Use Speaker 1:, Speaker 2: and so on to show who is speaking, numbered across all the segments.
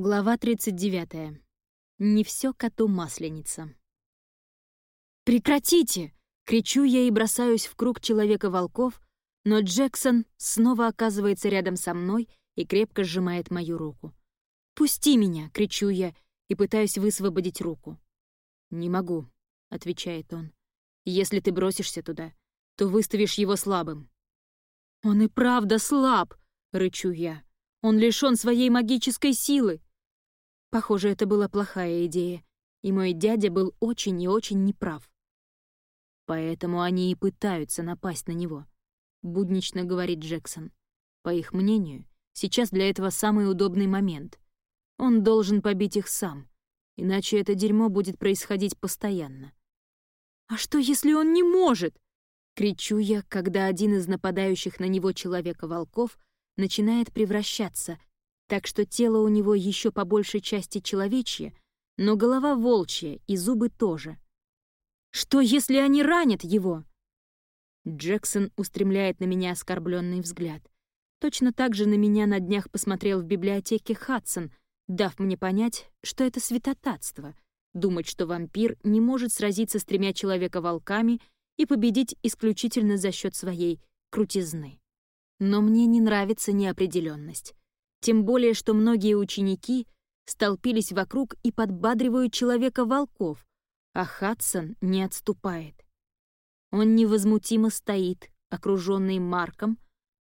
Speaker 1: Глава 39. Не все коту масленица. «Прекратите!» — кричу я и бросаюсь в круг Человека-волков, но Джексон снова оказывается рядом со мной и крепко сжимает мою руку. «Пусти меня!» — кричу я и пытаюсь высвободить руку. «Не могу», — отвечает он. «Если ты бросишься туда, то выставишь его слабым». «Он и правда слаб!» — рычу я. «Он лишён своей магической силы!» Похоже, это была плохая идея, и мой дядя был очень и очень неправ. Поэтому они и пытаются напасть на него, буднично говорит Джексон. По их мнению, сейчас для этого самый удобный момент. Он должен побить их сам, иначе это дерьмо будет происходить постоянно. «А что, если он не может?» — кричу я, когда один из нападающих на него человека-волков начинает превращаться, так что тело у него еще по большей части человечье, но голова волчья и зубы тоже. Что, если они ранят его? Джексон устремляет на меня оскорбленный взгляд. Точно так же на меня на днях посмотрел в библиотеке Хадсон, дав мне понять, что это святотатство — думать, что вампир не может сразиться с тремя человека-волками и победить исключительно за счет своей крутизны. Но мне не нравится неопределенность. Тем более, что многие ученики столпились вокруг и подбадривают человека-волков, а Хадсон не отступает. Он невозмутимо стоит, окруженный Марком.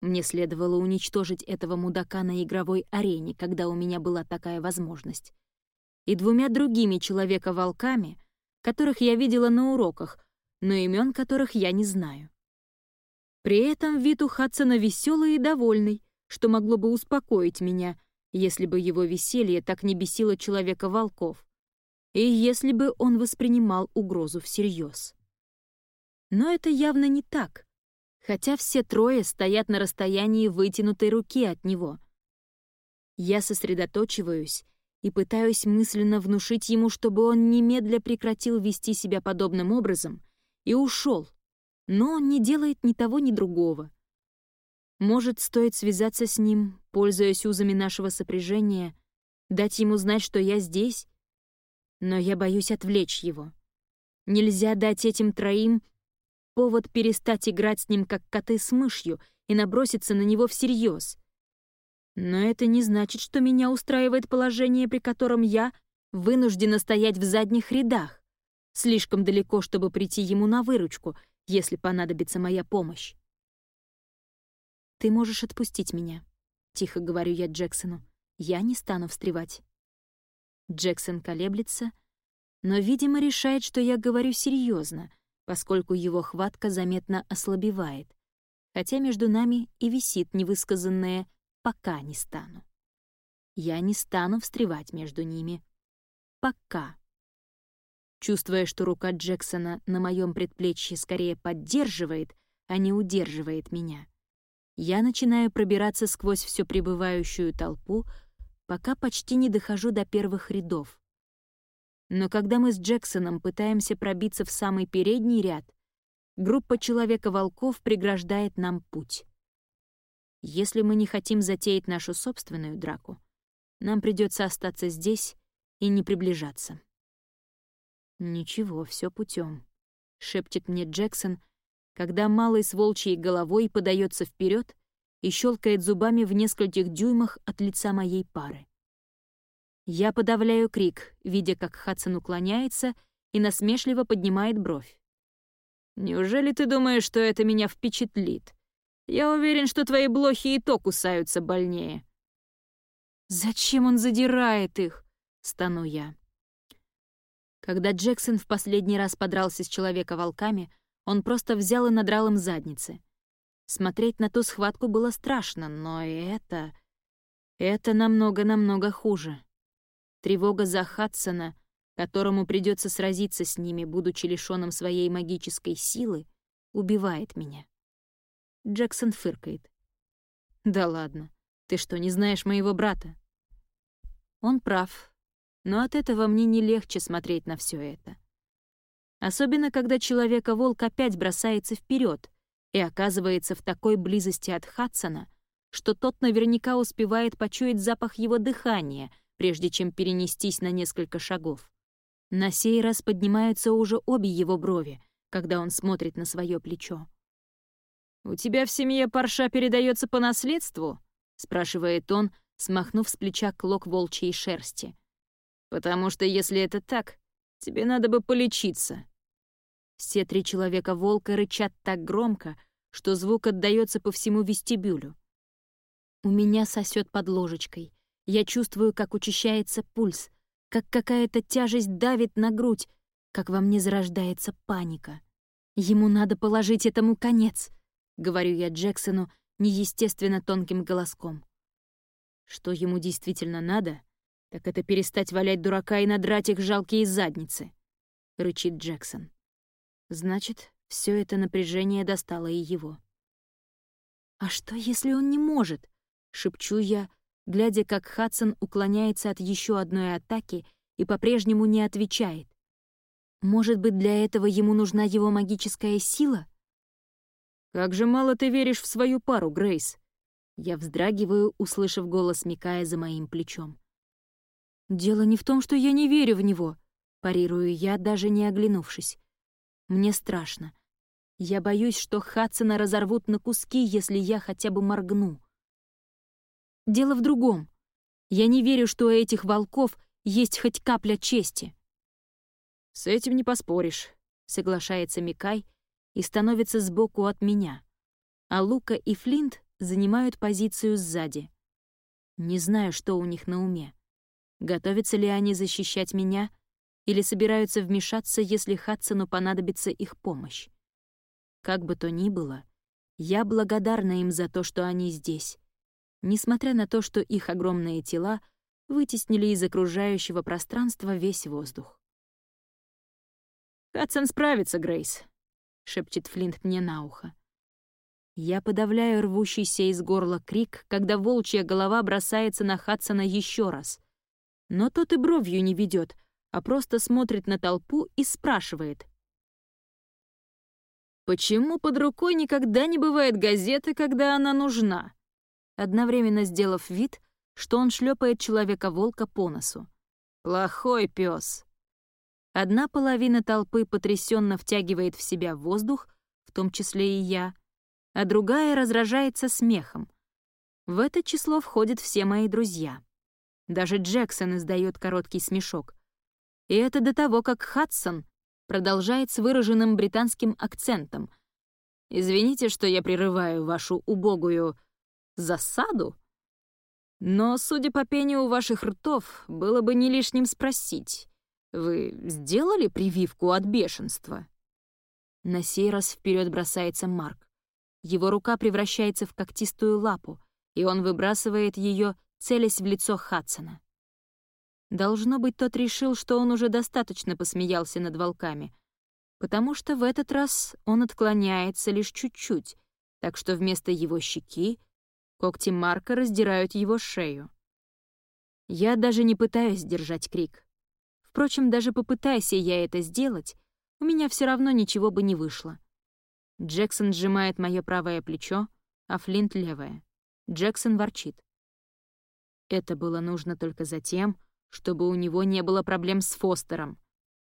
Speaker 1: Мне следовало уничтожить этого мудака на игровой арене, когда у меня была такая возможность. И двумя другими человека-волками, которых я видела на уроках, но имен которых я не знаю. При этом вид у Хадсона веселый и довольный, что могло бы успокоить меня, если бы его веселье так не бесило человека-волков, и если бы он воспринимал угрозу всерьез. Но это явно не так, хотя все трое стоят на расстоянии вытянутой руки от него. Я сосредоточиваюсь и пытаюсь мысленно внушить ему, чтобы он немедля прекратил вести себя подобным образом и ушел, но он не делает ни того, ни другого — может, стоит связаться с ним, пользуясь узами нашего сопряжения, дать ему знать, что я здесь? Но я боюсь отвлечь его. Нельзя дать этим троим повод перестать играть с ним, как коты с мышью, и наброситься на него всерьез. Но это не значит, что меня устраивает положение, при котором я вынуждена стоять в задних рядах, слишком далеко, чтобы прийти ему на выручку, если понадобится моя помощь. «Ты можешь отпустить меня», — тихо говорю я Джексону. «Я не стану встревать». Джексон колеблется, но, видимо, решает, что я говорю серьезно, поскольку его хватка заметно ослабевает, хотя между нами и висит невысказанное «пока не стану». Я не стану встревать между ними. Пока. Чувствуя, что рука Джексона на моем предплечье скорее поддерживает, а не удерживает меня, я начинаю пробираться сквозь всю прибывающую толпу, пока почти не дохожу до первых рядов. Но когда мы с Джексоном пытаемся пробиться в самый передний ряд, группа Человека-волков преграждает нам путь. Если мы не хотим затеять нашу собственную драку, нам придется остаться здесь и не приближаться. «Ничего, все путем, шепчет мне Джексон, когда малый с волчьей головой подается вперед и щелкает зубами в нескольких дюймах от лица моей пары. Я подавляю крик, видя, как Хадсон уклоняется и насмешливо поднимает бровь. «Неужели ты думаешь, что это меня впечатлит? Я уверен, что твои блохи и то кусаются больнее». «Зачем он задирает их?» — стану я. Когда Джексон в последний раз подрался с Человека-волками, он просто взял и надрал им задницы. Смотреть на ту схватку было страшно, но это... Это намного-намного хуже. Тревога за Хадсона, которому придется сразиться с ними, будучи лишённым своей магической силы, убивает меня. Джексон фыркает. «Да ладно, ты что, не знаешь моего брата?» Он прав, но от этого мне не легче смотреть на все это. Особенно, когда Человека-волк опять бросается вперед и оказывается в такой близости от Хадсона, что тот наверняка успевает почуять запах его дыхания, прежде чем перенестись на несколько шагов. На сей раз поднимаются уже обе его брови, когда он смотрит на свое плечо. «У тебя в семье парша передается по наследству?» — спрашивает он, смахнув с плеча клок волчьей шерсти. «Потому что если это так, тебе надо бы полечиться». Все три человека-волка рычат так громко, что звук отдаётся по всему вестибюлю. У меня сосёт под ложечкой. Я чувствую, как учащается пульс, как какая-то тяжесть давит на грудь, как во мне зарождается паника. Ему надо положить этому конец, говорю я Джексону неестественно тонким голоском. Что ему действительно надо, так это перестать валять дурака и надрать их жалкие задницы, рычит Джексон. Значит, все это напряжение достало и его. «А что, если он не может?» — шепчу я, глядя, как Хадсон уклоняется от еще одной атаки и по-прежнему не отвечает. Может быть, для этого ему нужна его магическая сила? «Как же мало ты веришь в свою пару, Грейс!» Я вздрагиваю, услышав голос Микая за моим плечом. «Дело не в том, что я не верю в него», — парирую я, даже не оглянувшись. «Мне страшно. Я боюсь, что Хадсона разорвут на куски, если я хотя бы моргну. Дело в другом. Я не верю, что у этих волков есть хоть капля чести». «С этим не поспоришь», — соглашается Микай и становится сбоку от меня. А Лука и Флинт занимают позицию сзади. Не знаю, что у них на уме. Готовятся ли они защищать меня или собираются вмешаться, если Хадсону понадобится их помощь. Как бы то ни было, я благодарна им за то, что они здесь, несмотря на то, что их огромные тела вытеснили из окружающего пространства весь воздух. «Хадсон справится, Грейс», — шепчет Флинт мне на ухо. Я подавляю рвущийся из горла крик, когда волчья голова бросается на Хадсона еще раз. Но тот и бровью не ведет, а просто смотрит на толпу и спрашивает. «Почему под рукой никогда не бывает газеты, когда она нужна?» Одновременно сделав вид, что он шлепает человека-волка по носу. «Плохой пес. Одна половина толпы потрясенно втягивает в себя воздух, в том числе и я, а другая разражается смехом. В это число входят все мои друзья. Даже Джексон издает короткий смешок. И это до того, как Хадсон продолжает с выраженным британским акцентом. «Извините, что я прерываю вашу убогую засаду, но, судя по пению ваших ртов, было бы не лишним спросить, вы сделали прививку от бешенства?» На сей раз вперед бросается Марк. Его рука превращается в когтистую лапу, и он выбрасывает ее, целясь в лицо Хадсона. Должно быть, тот решил, что он уже достаточно посмеялся над волками, потому что в этот раз он отклоняется лишь чуть-чуть, так что вместо его щеки когти Марка раздирают его шею. Я даже не пытаюсь держать крик. Впрочем, даже попытайся я это сделать, у меня все равно ничего бы не вышло. Джексон сжимает мое правое плечо, а Флинт — левое. Джексон ворчит. Это было нужно только за тем, чтобы у него не было проблем с Фостером.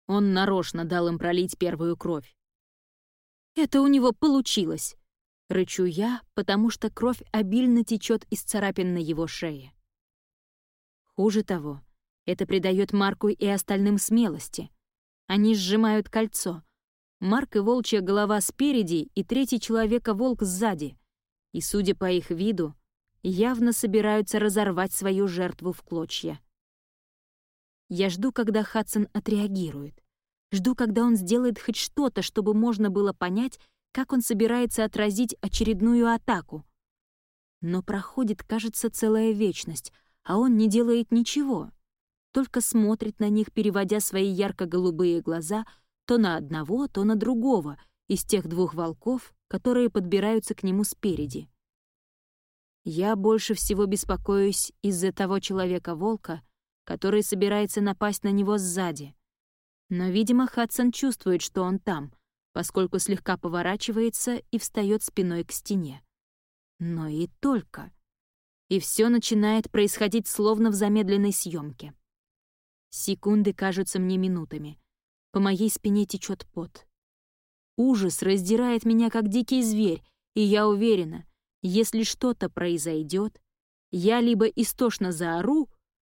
Speaker 1: Он нарочно дал им пролить первую кровь. «Это у него получилось!» — рычу я, потому что кровь обильно течет из царапин на его шее. Хуже того, это придает Марку и остальным смелости. Они сжимают кольцо, Марк и волчья голова спереди и третий человека-волк сзади. И, судя по их виду, явно собираются разорвать свою жертву в клочья. Я жду, когда Хадсон отреагирует. Жду, когда он сделает хоть что-то, чтобы можно было понять, как он собирается отразить очередную атаку. Но проходит, кажется, целая вечность, а он не делает ничего. Только смотрит на них, переводя свои ярко-голубые глаза — то на одного, то на другого из тех двух волков, которые подбираются к нему спереди. Я больше всего беспокоюсь из-за того человека-волка, который собирается напасть на него сзади. Но, видимо, Хадсон чувствует, что он там, поскольку слегка поворачивается и встает спиной к стене. Но и только. и все начинает происходить словно в замедленной съемке. Секунды кажутся мне минутами. По моей спине течет пот. Ужас раздирает меня, как дикий зверь, и я уверена, если что-то произойдет, я либо истошно заору,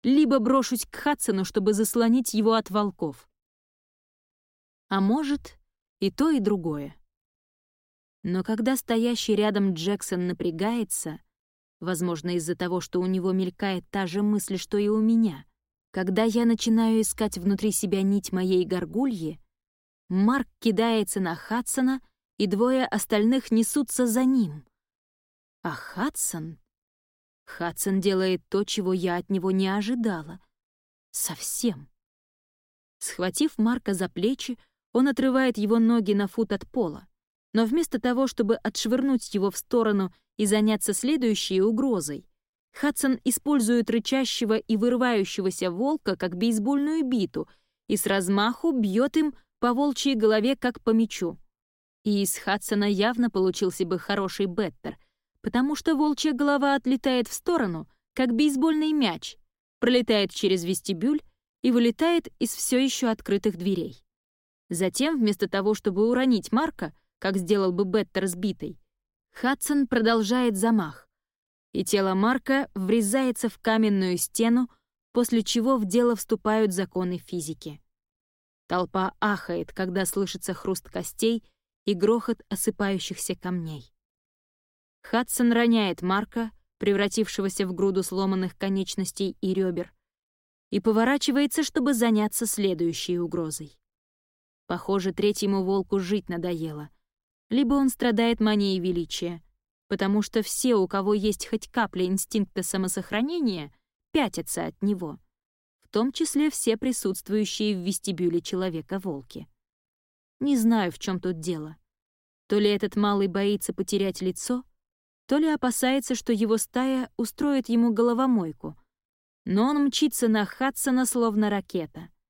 Speaker 1: либо брошусь к Хадсону, чтобы заслонить его от волков. А может, и то, и другое. Но когда стоящий рядом Джексон напрягается, возможно, из-за того, что у него мелькает та же мысль, что и у меня, когда я начинаю искать внутри себя нить моей горгульи, Марк кидается на Хадсона, и двое остальных несутся за ним. А Хадсон... Хадсон делает то, чего я от него не ожидала. Совсем. Схватив Марка за плечи, он отрывает его ноги на фут от пола. Но вместо того, чтобы отшвырнуть его в сторону и заняться следующей угрозой, Хадсон использует рычащего и вырывающегося волка как бейсбольную биту и с размаху бьет им по волчьей голове как по мячу. И из Хадсона явно получился бы хороший беттер, потому что волчья голова отлетает в сторону, как бейсбольный мяч, пролетает через вестибюль и вылетает из все еще открытых дверей. Затем, вместо того, чтобы уронить Марка, как сделал бы Беттер сбитой, Хадсон продолжает замах, и тело Марка врезается в каменную стену, после чего в дело вступают законы физики. Толпа ахает, когда слышится хруст костей и грохот осыпающихся камней. Хадсон роняет Марка, превратившегося в груду сломанных конечностей и ребер, и поворачивается, чтобы заняться следующей угрозой. Похоже, третьему волку жить надоело. Либо он страдает манией величия, потому что все, у кого есть хоть капля инстинкта самосохранения, пятятся от него, в том числе все присутствующие в вестибюле Человека-волки. Не знаю, в чем тут дело. То ли этот малый боится потерять лицо, то ли опасается, что его стая устроит ему головомойку, но он мчится на Хадсона словно ракета —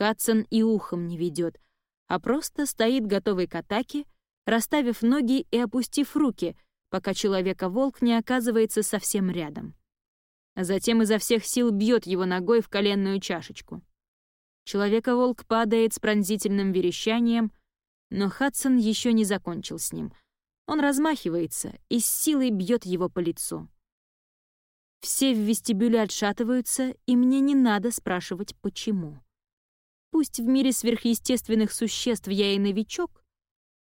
Speaker 1: Хадсон и ухом не ведет, а просто стоит готовый к атаке, расставив ноги и опустив руки, пока человека-волк не оказывается совсем рядом. Затем изо всех сил бьет его ногой в коленную чашечку. Человека-волк падает с пронзительным верещанием, но Хадсон еще не закончил с ним. Он размахивается и с силой бьет его по лицу. Все в вестибюле отшатываются, и мне не надо спрашивать, почему. Пусть в мире сверхъестественных существ я и новичок,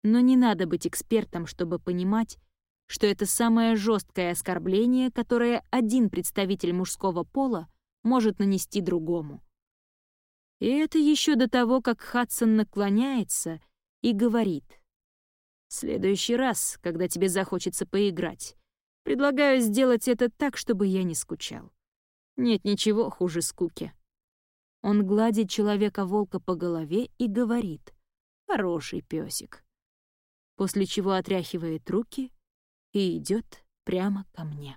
Speaker 1: но не надо быть экспертом, чтобы понимать, что это самое жесткое оскорбление, которое один представитель мужского пола может нанести другому. И это еще до того, как Хадсон наклоняется и говорит. «В следующий раз, когда тебе захочется поиграть, предлагаю сделать это так, чтобы я не скучал. Нет ничего хуже скуки». Он гладит человека-волка по голове и говорит «Хороший песик», после чего отряхивает руки и идет прямо ко мне.